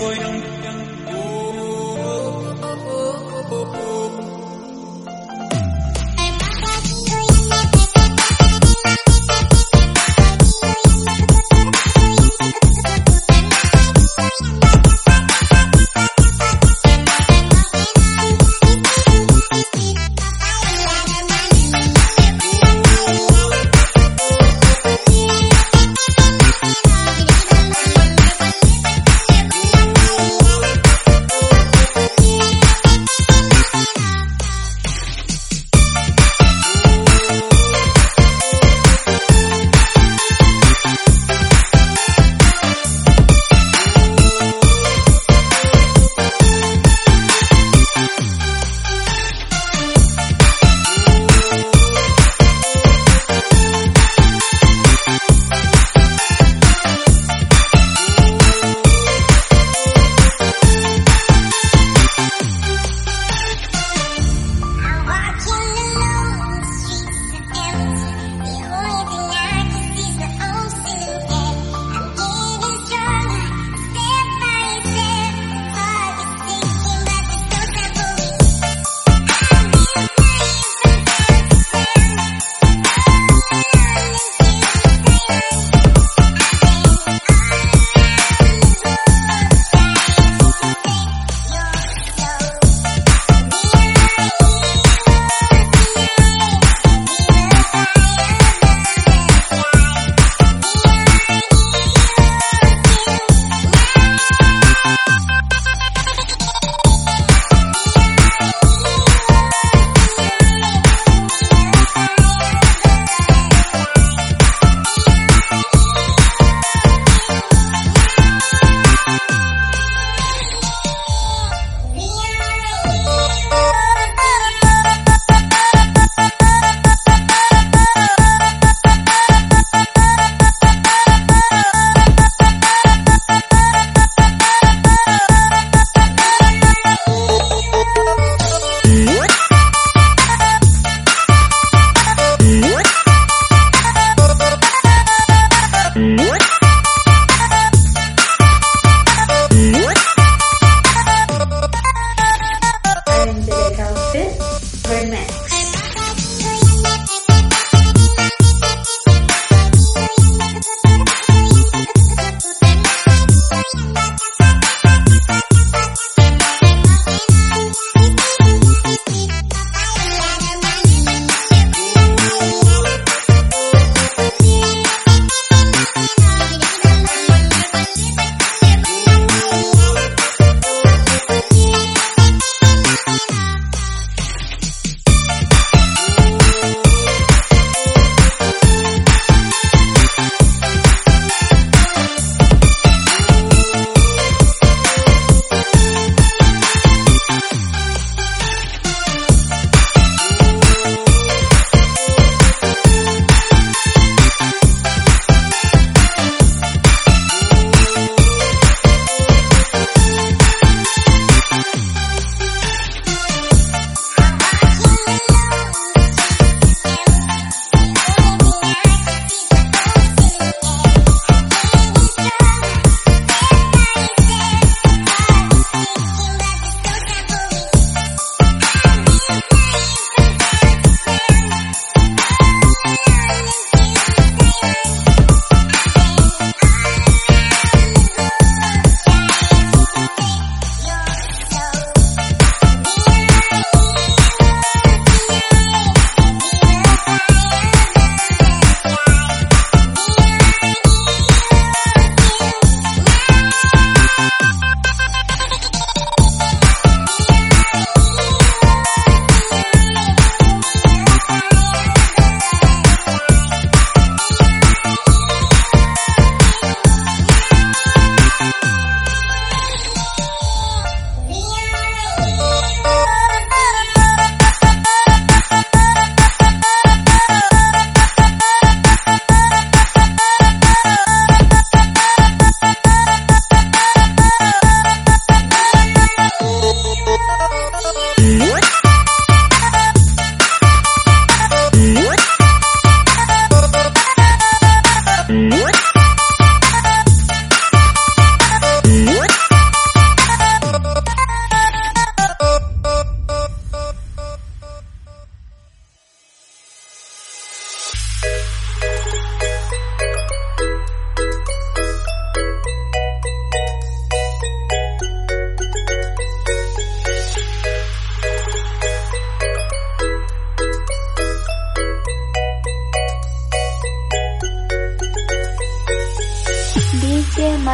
Thank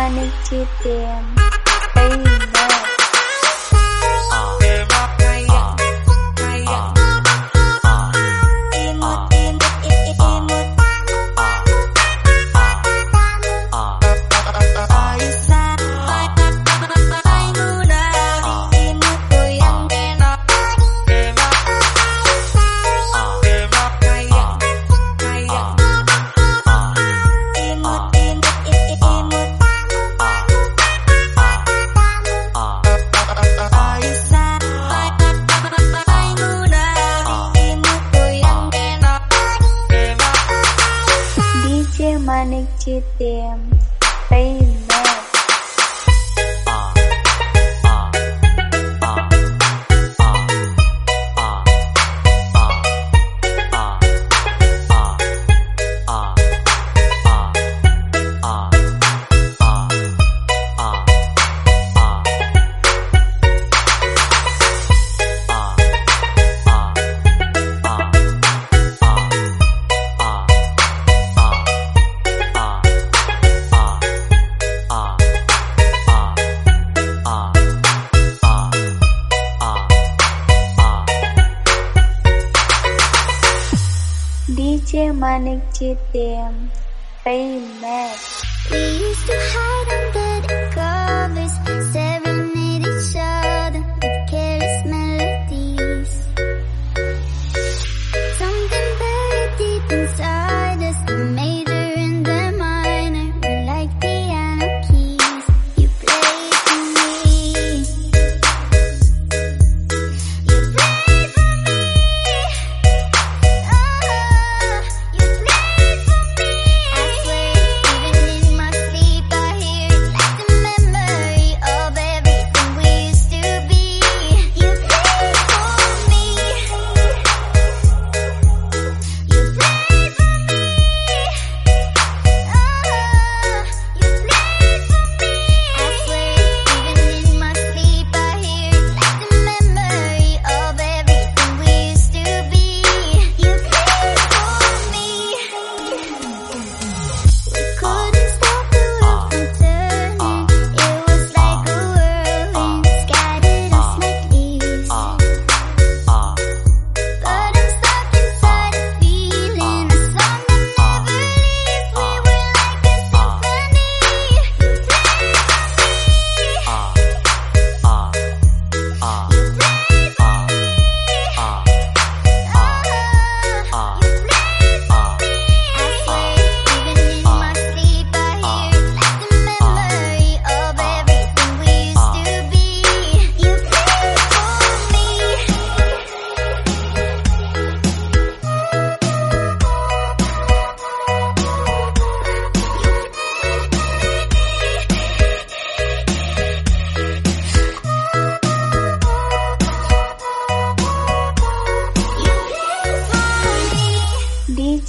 panig chitim Baby. Iche manik chitem Amen. DJ Manik Chitam, famous. We used to hide under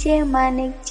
Germanic